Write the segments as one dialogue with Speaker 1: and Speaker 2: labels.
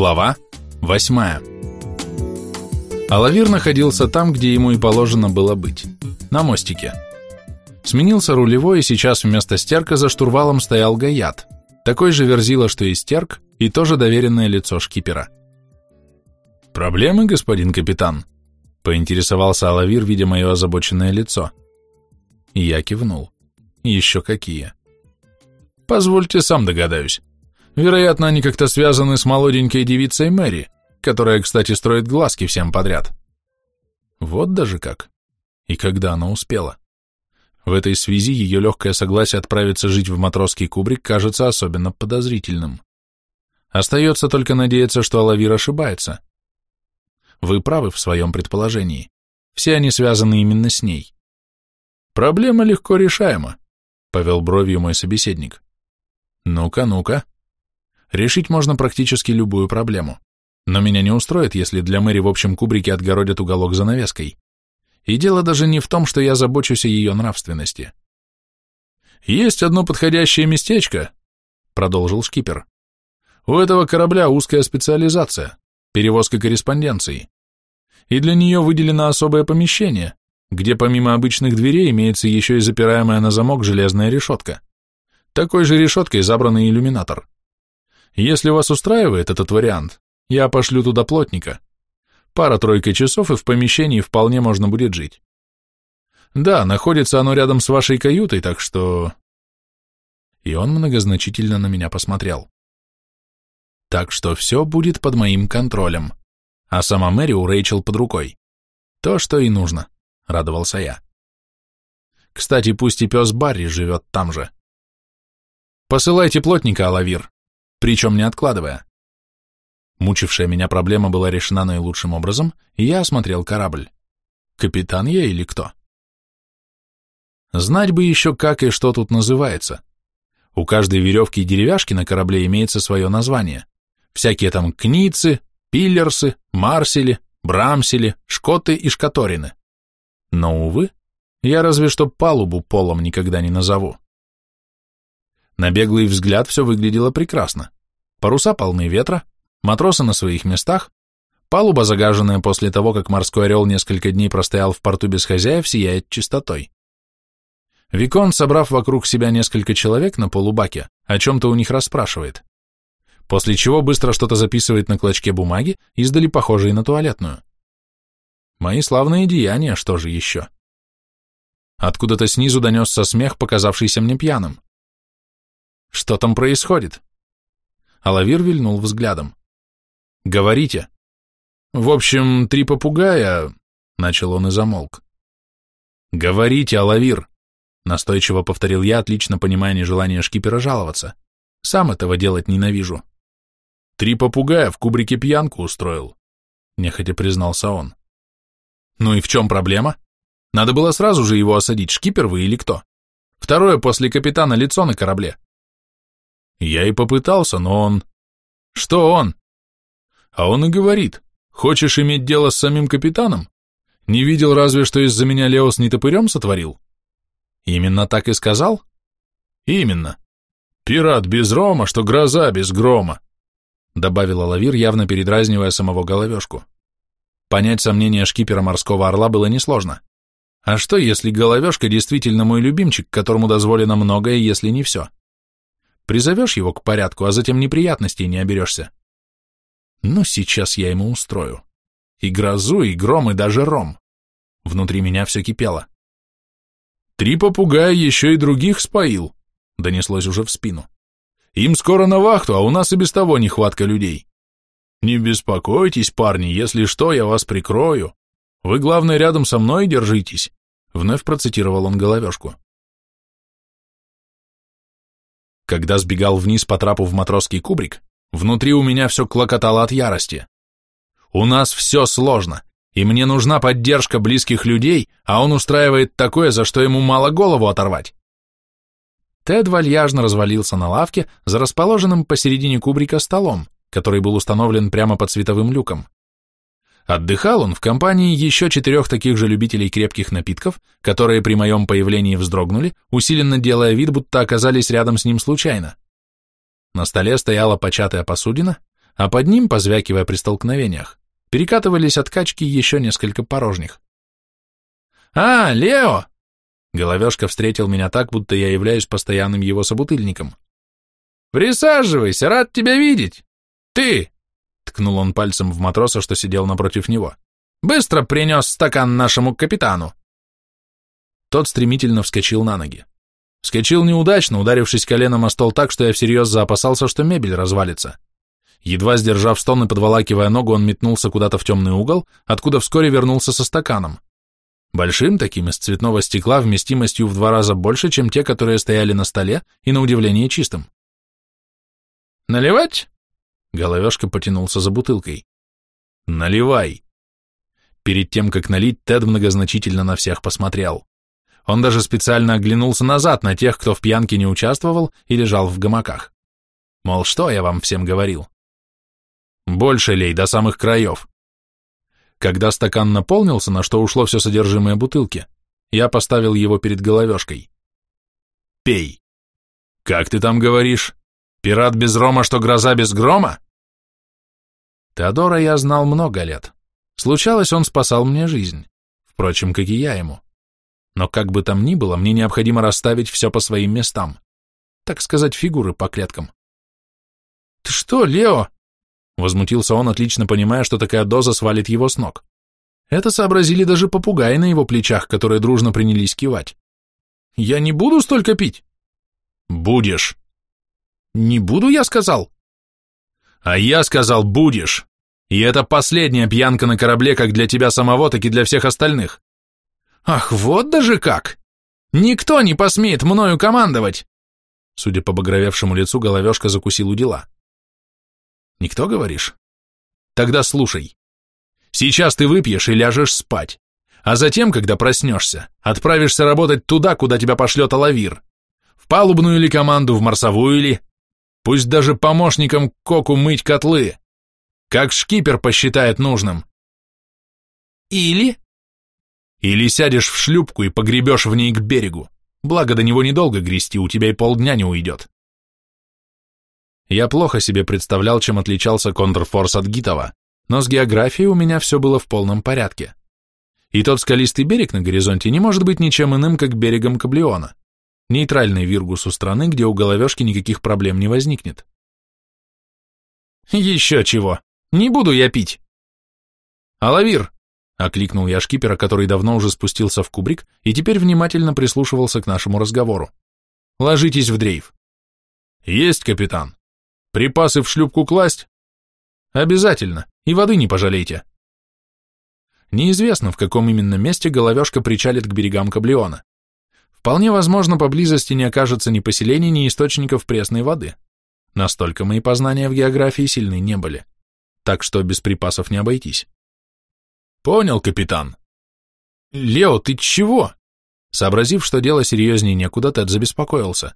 Speaker 1: Глава 8 Алавир находился там, где ему и положено было быть, на мостике. Сменился рулевой, и сейчас вместо стерка за штурвалом стоял Гаят, такой же верзила, что и стерк, и тоже доверенное лицо шкипера. «Проблемы, господин капитан?» — поинтересовался Алавир, видя мое озабоченное лицо. И я кивнул. «Еще какие?» «Позвольте, сам догадаюсь. Вероятно, они как-то связаны с молоденькой девицей Мэри, которая, кстати, строит глазки всем подряд. Вот даже как. И когда она успела. В этой связи ее легкое согласие отправиться жить в матросский кубрик кажется особенно подозрительным. Остается только надеяться, что Алавир ошибается. Вы правы в своем предположении. Все они связаны именно с ней. Проблема легко решаема, повел бровью мой собеседник. Ну-ка, ну-ка. Решить можно практически любую проблему. Но меня не устроит, если для Мэри в общем кубрике отгородят уголок занавеской. И дело даже не в том, что я забочусь о ее нравственности. «Есть одно подходящее местечко», — продолжил шкипер. «У этого корабля узкая специализация, перевозка корреспонденции. И для нее выделено особое помещение, где помимо обычных дверей имеется еще и запираемая на замок железная решетка. Такой же решеткой забранный иллюминатор. Если вас устраивает этот вариант, я пошлю туда плотника. Пара-тройка часов, и в помещении вполне можно будет жить. Да, находится оно рядом с вашей каютой, так что... И он многозначительно на меня посмотрел. Так что все будет под моим контролем. А сама Мэри у Рэйчел под рукой. То, что и нужно, радовался я. Кстати, пусть и пес Барри живет там же. Посылайте плотника, Алавир, причем не откладывая. Мучившая меня проблема была решена наилучшим образом, и я осмотрел корабль. Капитан я или кто? Знать бы еще, как и что тут называется. У каждой веревки и деревяшки на корабле имеется свое название. Всякие там кницы, пиллерсы, марсели, брамсели, шкоты и шкаторины. Но, увы, я разве что палубу полом никогда не назову. На беглый взгляд все выглядело прекрасно. Паруса полны ветра, матросы на своих местах, палуба, загаженная после того, как морской орел несколько дней простоял в порту без хозяев, сияет чистотой. Викон, собрав вокруг себя несколько человек на полубаке, о чем-то у них расспрашивает, после чего быстро что-то записывает на клочке бумаги, издали похожей на туалетную. Мои славные деяния, что же еще? Откуда-то снизу донесся смех, показавшийся мне пьяным. Что там происходит? Алавир вильнул взглядом. Говорите. В общем, три попугая... Начал он и замолк. Говорите, Алавир. Настойчиво повторил я, отлично понимая нежелание шкипера жаловаться. Сам этого делать ненавижу. Три попугая в кубрике пьянку устроил. Нехотя признался он. Ну и в чем проблема? Надо было сразу же его осадить, шкипер вы или кто? Второе после капитана лицо на корабле. Я и попытался, но он... Что он? А он и говорит, хочешь иметь дело с самим капитаном? Не видел разве, что из-за меня Леос не топырем сотворил? Именно так и сказал? Именно. Пират без рома, что гроза без грома, добавила Лавир, явно передразнивая самого головешку. Понять сомнения шкипера морского орла было несложно. А что, если головешка действительно мой любимчик, которому дозволено многое, если не все? Призовешь его к порядку, а затем неприятностей не оберешься. Ну, сейчас я ему устрою. И грозу, и гром, и даже ром. Внутри меня все кипело. Три попугая еще и других споил, донеслось уже в спину. Им скоро на вахту, а у нас и без того нехватка людей. Не беспокойтесь, парни, если что, я вас прикрою. Вы, главное, рядом со мной держитесь, вновь процитировал он головешку. Когда сбегал вниз по трапу в матросский кубрик, внутри у меня все клокотало от ярости. У нас все сложно, и мне нужна поддержка близких людей, а он устраивает такое, за что ему мало голову оторвать. Тед вальяжно развалился на лавке за расположенным посередине кубрика столом, который был установлен прямо под световым люком. Отдыхал он в компании еще четырех таких же любителей крепких напитков, которые при моем появлении вздрогнули, усиленно делая вид, будто оказались рядом с ним случайно. На столе стояла початая посудина, а под ним, позвякивая при столкновениях, перекатывались от качки еще несколько порожних. «А, Лео!» Головешка встретил меня так, будто я являюсь постоянным его собутыльником. «Присаживайся, рад тебя видеть! Ты!» Ткнул он пальцем в матроса, что сидел напротив него. «Быстро принес стакан нашему капитану!» Тот стремительно вскочил на ноги. Вскочил неудачно, ударившись коленом о стол так, что я всерьез заопасался, что мебель развалится. Едва сдержав стон и подволакивая ногу, он метнулся куда-то в темный угол, откуда вскоре вернулся со стаканом. Большим таким, из цветного стекла, вместимостью в два раза больше, чем те, которые стояли на столе, и на удивление чистым. «Наливать?» Головешка потянулся за бутылкой. «Наливай!» Перед тем, как налить, Тед многозначительно на всех посмотрел. Он даже специально оглянулся назад на тех, кто в пьянке не участвовал и лежал в гамаках. Мол, что я вам всем говорил? Больше лей, до самых краев. Когда стакан наполнился, на что ушло все содержимое бутылки, я поставил его перед головешкой. Пей. Как ты там говоришь? Пират без рома, что гроза без грома? Теодора я знал много лет. Случалось, он спасал мне жизнь. Впрочем, как и я ему. Но как бы там ни было, мне необходимо расставить все по своим местам. Так сказать, фигуры по клеткам. «Ты что, Лео?» Возмутился он, отлично понимая, что такая доза свалит его с ног. Это сообразили даже попугаи на его плечах, которые дружно принялись кивать. «Я не буду столько пить!» «Будешь!» «Не буду, я сказал!» «А я сказал, будешь! И это последняя пьянка на корабле как для тебя самого, так и для всех остальных!» «Ах, вот даже как! Никто не посмеет мною командовать!» Судя по багровевшему лицу, головешка закусил у дела. Никто, говоришь? Тогда слушай. Сейчас ты выпьешь и ляжешь спать, а затем, когда проснешься, отправишься работать туда, куда тебя пошлет Алавир. В палубную или команду, в марсовую или... Пусть даже помощникам Коку мыть котлы. Как шкипер посчитает нужным. Или... Или сядешь в шлюпку и погребешь в ней к берегу. Благо до него недолго грести, у тебя и полдня не уйдет. Я плохо себе представлял, чем отличался контрфорс от Гитова, но с географией у меня все было в полном порядке. И тот скалистый берег на горизонте не может быть ничем иным, как берегом Каблиона, нейтральной виргусу страны, где у головешки никаких проблем не возникнет. «Еще чего! Не буду я пить!» «Алавир!» — окликнул я шкипера, который давно уже спустился в кубрик и теперь внимательно прислушивался к нашему разговору. «Ложитесь в дрейф». «Есть, капитан!» Припасы в шлюпку класть? Обязательно, и воды не пожалейте. Неизвестно, в каком именно месте головешка причалит к берегам Каблиона. Вполне возможно, поблизости не окажется ни поселений, ни источников пресной воды. Настолько мои познания в географии сильны не были. Так что без припасов не обойтись. Понял, капитан. Лео, ты чего? Сообразив, что дело серьезнее некуда, Тед забеспокоился.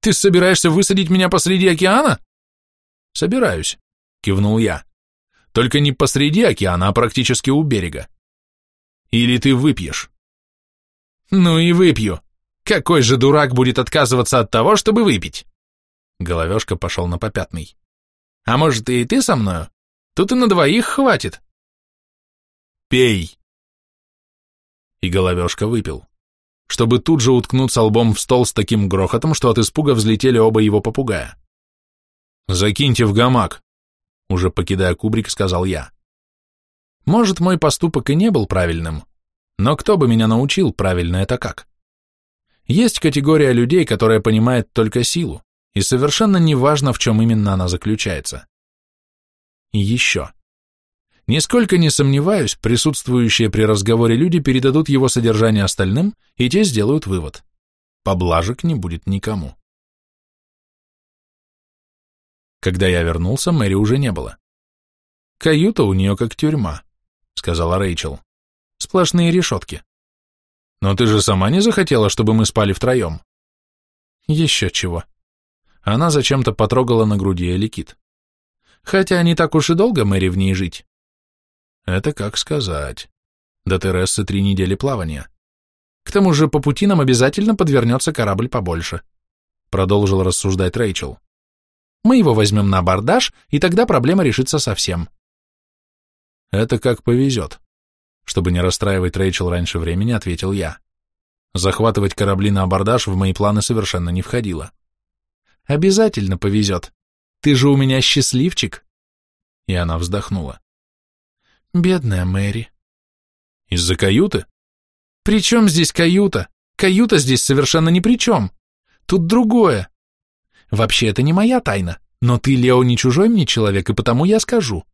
Speaker 1: Ты собираешься высадить меня посреди океана? «Собираюсь», — кивнул я. «Только не посреди океана, а практически у берега. Или ты выпьешь?» «Ну и выпью. Какой же дурак будет отказываться от того, чтобы выпить?» Головешка пошел на попятный. «А может, и ты со мною? Тут и на двоих хватит». «Пей!» И головешка выпил, чтобы тут же уткнуться лбом в стол с таким грохотом, что от испуга взлетели оба его попугая. «Закиньте в гамак», — уже покидая кубрик, сказал я. Может, мой поступок и не был правильным, но кто бы меня научил, правильно это как? Есть категория людей, которая понимает только силу, и совершенно неважно, в чем именно она заключается. И еще. Нисколько не сомневаюсь, присутствующие при разговоре люди передадут его содержание остальным, и те сделают вывод. Поблажек не будет никому. Когда я вернулся, Мэри уже не было. «Каюта у нее как тюрьма», — сказала Рэйчел. «Сплошные решетки». «Но ты же сама не захотела, чтобы мы спали втроем?» «Еще чего». Она зачем-то потрогала на груди Эликит. «Хотя не так уж и долго Мэри в ней жить». «Это как сказать. До Терессы три недели плавания. К тому же по пути нам обязательно подвернется корабль побольше», — продолжил рассуждать Рэйчел. Мы его возьмем на абордаж, и тогда проблема решится совсем. Это как повезет. Чтобы не расстраивать Рэйчел раньше времени, ответил я. Захватывать корабли на абордаж в мои планы совершенно не входило. Обязательно повезет. Ты же у меня счастливчик. И она вздохнула. Бедная Мэри. Из-за каюты? При чем здесь каюта? Каюта здесь совершенно ни при чем. Тут другое. Вообще, это не моя тайна, но ты, Лео, не чужой мне человек, и потому я скажу.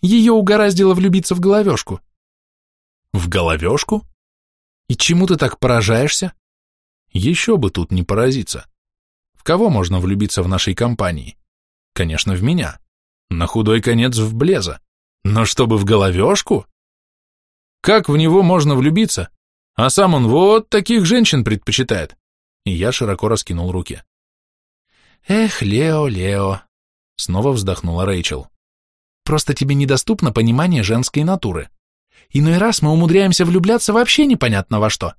Speaker 1: Ее угораздило влюбиться в головешку. В головешку? И чему ты так поражаешься? Еще бы тут не поразиться. В кого можно влюбиться в нашей компании? Конечно, в меня. На худой конец в Блеза. Но чтобы в головешку? Как в него можно влюбиться? А сам он вот таких женщин предпочитает. И я широко раскинул руки. Эх, Лео, Лео, снова вздохнула Рэйчел. Просто тебе недоступно понимание женской натуры. Иной раз мы умудряемся влюбляться вообще непонятно во что,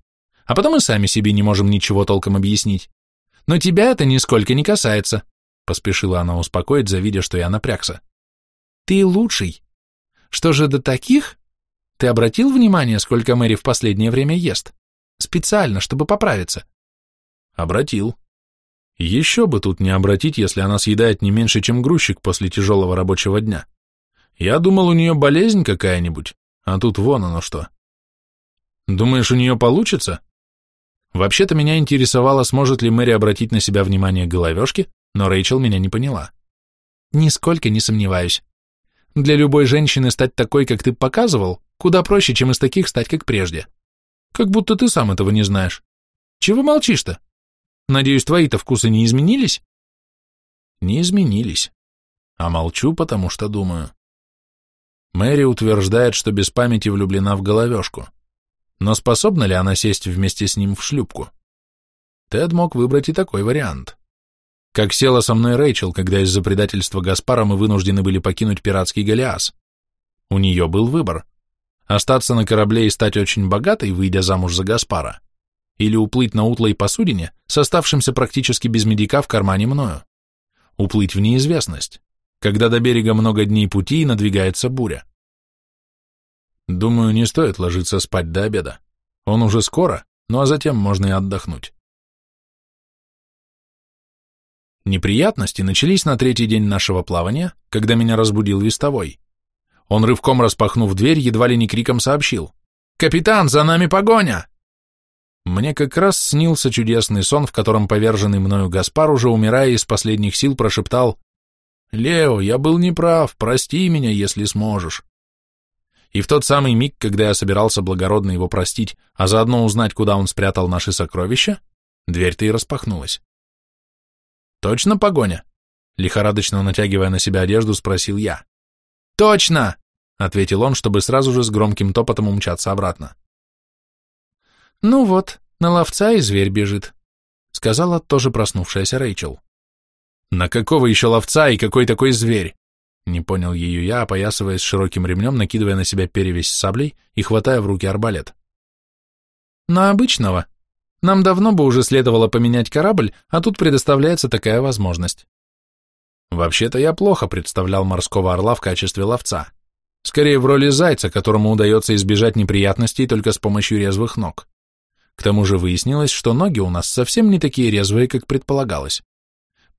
Speaker 1: а потом и сами себе не можем ничего толком объяснить. Но тебя это нисколько не касается, поспешила она успокоить, завидя, что я напрягся. Ты лучший. Что же до таких? Ты обратил внимание, сколько Мэри в последнее время ест? Специально, чтобы поправиться. Обратил. Еще бы тут не обратить, если она съедает не меньше, чем грузчик после тяжелого рабочего дня. Я думал, у нее болезнь какая-нибудь, а тут вон оно что. Думаешь, у нее получится? Вообще-то меня интересовало, сможет ли Мэри обратить на себя внимание головешки, но Рэйчел меня не поняла. Нисколько не сомневаюсь. Для любой женщины стать такой, как ты показывал, куда проще, чем из таких стать, как прежде. Как будто ты сам этого не знаешь. Чего молчишь-то? Надеюсь, твои-то вкусы не изменились? Не изменились. А молчу, потому что думаю. Мэри утверждает, что без памяти влюблена в головешку. Но способна ли она сесть вместе с ним в шлюпку? Тед мог выбрать и такой вариант. Как села со мной Рэйчел, когда из-за предательства Гаспара мы вынуждены были покинуть пиратский Голиас. У нее был выбор. Остаться на корабле и стать очень богатой, выйдя замуж за Гаспара, или уплыть на утлой посудине, с оставшимся практически без медика в кармане мною. Уплыть в неизвестность когда до берега много дней пути и надвигается буря. Думаю, не стоит ложиться спать до обеда. Он уже скоро, ну а затем можно и отдохнуть. Неприятности начались на третий день нашего плавания, когда меня разбудил вестовой. Он рывком распахнув дверь, едва ли не криком сообщил. «Капитан, за нами погоня!» Мне как раз снился чудесный сон, в котором поверженный мною Гаспар, уже умирая из последних сил, прошептал «Лео, я был неправ, прости меня, если сможешь». И в тот самый миг, когда я собирался благородно его простить, а заодно узнать, куда он спрятал наши сокровища, дверь-то и распахнулась. «Точно погоня?» Лихорадочно натягивая на себя одежду, спросил я. «Точно!» — ответил он, чтобы сразу же с громким топотом умчаться обратно. «Ну вот, на ловца и зверь бежит», — сказала тоже проснувшаяся Рэйчел. На какого еще ловца и какой такой зверь? Не понял ее я, опоясываясь широким ремнем, накидывая на себя перевязь саблей и хватая в руки арбалет. На обычного. Нам давно бы уже следовало поменять корабль, а тут предоставляется такая возможность. Вообще-то я плохо представлял морского орла в качестве ловца. Скорее в роли зайца, которому удается избежать неприятностей только с помощью резвых ног. К тому же выяснилось, что ноги у нас совсем не такие резвые, как предполагалось.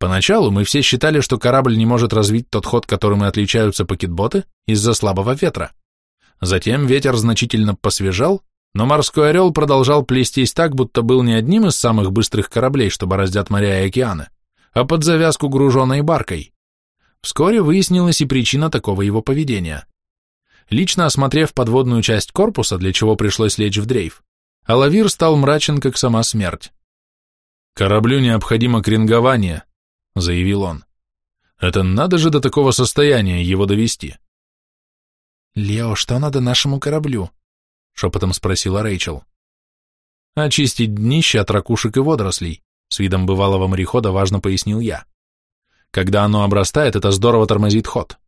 Speaker 1: Поначалу мы все считали, что корабль не может развить тот ход, которым и отличаются пакетботы, из-за слабого ветра. Затем ветер значительно посвежал, но морской орел продолжал плестись так, будто был не одним из самых быстрых кораблей, что бороздят моря и океаны, а под завязку груженной баркой. Вскоре выяснилась и причина такого его поведения. Лично осмотрев подводную часть корпуса, для чего пришлось лечь в дрейф, Алавир стал мрачен, как сама смерть. «Кораблю необходимо крингование», — заявил он. «Это надо же до такого состояния его довести». «Лео, что надо нашему кораблю?» — шепотом спросила Рэйчел. «Очистить днище от ракушек и водорослей», — с видом бывалого морехода важно пояснил я. «Когда оно обрастает, это здорово тормозит ход».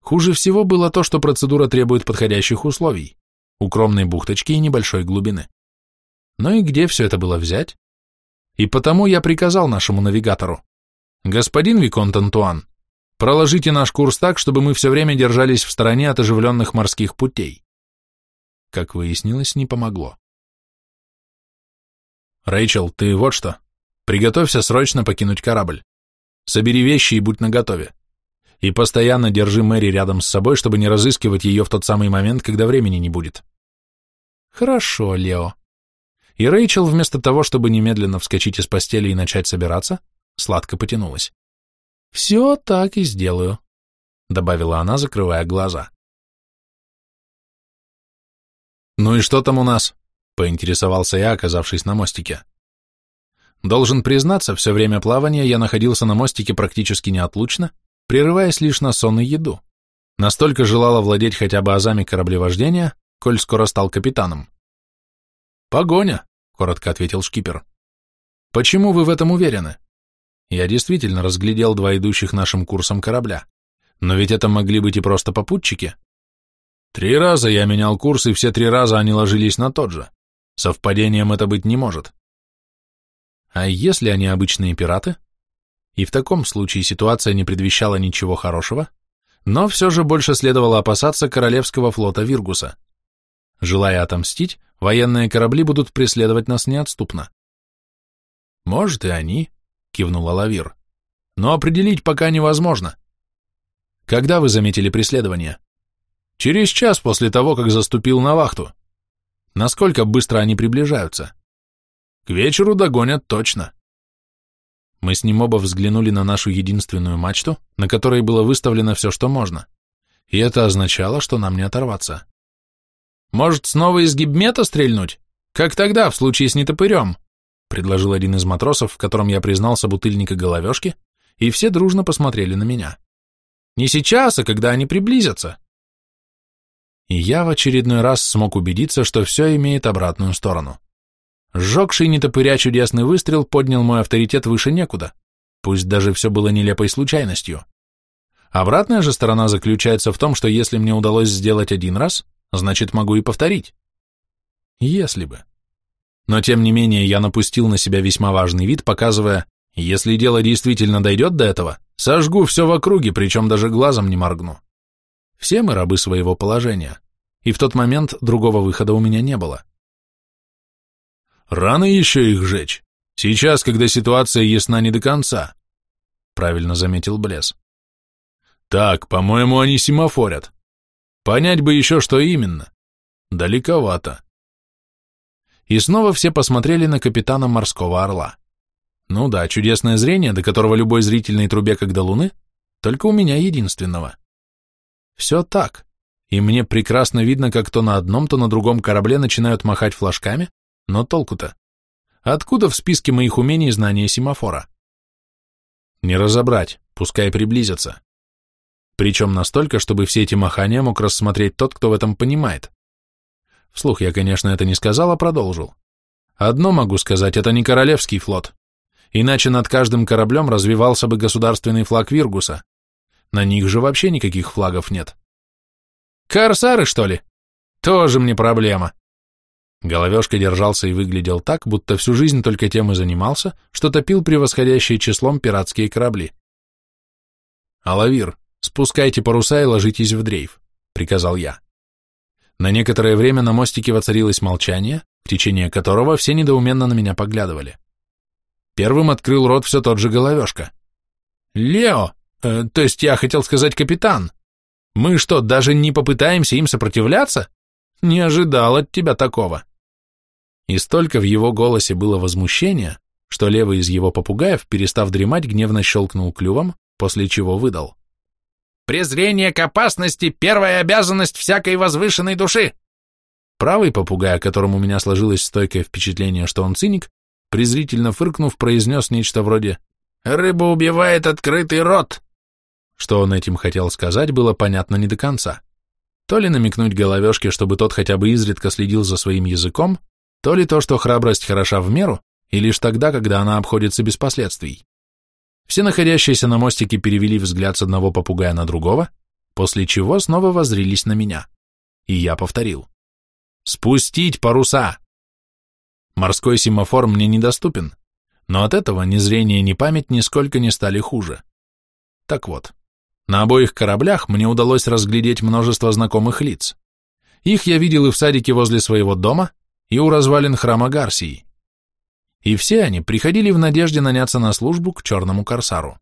Speaker 1: Хуже всего было то, что процедура требует подходящих условий, укромной бухточки и небольшой глубины. Но и где все это было взять? И потому я приказал нашему навигатору. Господин Виконт Антуан, проложите наш курс так, чтобы мы все время держались в стороне от оживленных морских путей. Как выяснилось, не помогло. Рэйчел, ты вот что. Приготовься срочно покинуть корабль. Собери вещи и будь наготове. И постоянно держи Мэри рядом с собой, чтобы не разыскивать ее в тот самый момент, когда времени не будет. Хорошо, Лео. И Рэйчел, вместо того, чтобы немедленно вскочить из постели и начать собираться, сладко потянулась. «Все так и сделаю», — добавила она, закрывая глаза. «Ну и что там у нас?» — поинтересовался я, оказавшись на мостике. Должен признаться, все время плавания я находился на мостике практически неотлучно, прерываясь лишь на сон и еду. Настолько желала владеть хотя бы азами кораблевождения, коль скоро стал капитаном. «Погоня», — коротко ответил шкипер. «Почему вы в этом уверены?» Я действительно разглядел два идущих нашим курсом корабля. Но ведь это могли быть и просто попутчики. Три раза я менял курс, и все три раза они ложились на тот же. Совпадением это быть не может. А если они обычные пираты? И в таком случае ситуация не предвещала ничего хорошего, но все же больше следовало опасаться Королевского флота Виргуса. Желая отомстить, военные корабли будут преследовать нас неотступно. Может и они, кивнула Лавир. Но определить пока невозможно. Когда вы заметили преследование? Через час после того, как заступил на вахту. Насколько быстро они приближаются? К вечеру догонят точно. Мы с ним оба взглянули на нашу единственную мачту, на которой было выставлено все, что можно. И это означало, что нам не оторваться. Может, снова из гибмета стрельнуть? Как тогда, в случае с нетопырем? предложил один из матросов, в котором я признался бутыльника головешки, и все дружно посмотрели на меня. Не сейчас, а когда они приблизятся. И я в очередной раз смог убедиться, что все имеет обратную сторону. Сжегший нетопыря чудесный выстрел поднял мой авторитет выше некуда, пусть даже все было нелепой случайностью. Обратная же сторона заключается в том, что если мне удалось сделать один раз, значит могу и повторить. Если бы. Но тем не менее я напустил на себя весьма важный вид, показывая, если дело действительно дойдет до этого, сожгу все в округе, причем даже глазом не моргну. Все мы рабы своего положения, и в тот момент другого выхода у меня не было. Рано еще их жечь. Сейчас, когда ситуация ясна не до конца, правильно заметил Блес. Так, по-моему, они семафорят. Понять бы еще, что именно. Далековато. И снова все посмотрели на капитана морского орла. Ну да, чудесное зрение, до которого любой зрительной трубе как до луны, только у меня единственного. Все так, и мне прекрасно видно, как то на одном, то на другом корабле начинают махать флажками, но толку-то? Откуда в списке моих умений знания семафора? Не разобрать, пускай приблизятся. Причем настолько, чтобы все эти махания мог рассмотреть тот, кто в этом понимает. Вслух я, конечно, это не сказал, а продолжил. Одно могу сказать, это не королевский флот. Иначе над каждым кораблем развивался бы государственный флаг Виргуса. На них же вообще никаких флагов нет. Корсары, что ли? Тоже мне проблема. Головешка держался и выглядел так, будто всю жизнь только тем и занимался, что топил превосходящие числом пиратские корабли. «Алавир, спускайте паруса и ложитесь в дрейф», — приказал я. На некоторое время на мостике воцарилось молчание, в течение которого все недоуменно на меня поглядывали. Первым открыл рот все тот же головешка. «Лео, э, то есть я хотел сказать капитан, мы что, даже не попытаемся им сопротивляться? Не ожидал от тебя такого». И столько в его голосе было возмущения, что левый из его попугаев, перестав дремать, гневно щелкнул клювом, после чего выдал. Презрение к опасности – первая обязанность всякой возвышенной души. Правый попугай, о котором у меня сложилось стойкое впечатление, что он циник, презрительно фыркнув, произнес нечто вроде «Рыба убивает открытый рот». Что он этим хотел сказать, было понятно не до конца. То ли намекнуть головешке, чтобы тот хотя бы изредка следил за своим языком, то ли то, что храбрость хороша в меру, и лишь тогда, когда она обходится без последствий. Все находящиеся на мостике перевели взгляд с одного попугая на другого, после чего снова воззрились на меня. И я повторил. «Спустить паруса!» Морской семафор мне недоступен. но от этого ни зрение, ни память нисколько не стали хуже. Так вот, на обоих кораблях мне удалось разглядеть множество знакомых лиц. Их я видел и в садике возле своего дома, и у развалин храма Гарсии. И все они приходили в надежде наняться на службу к черному корсару.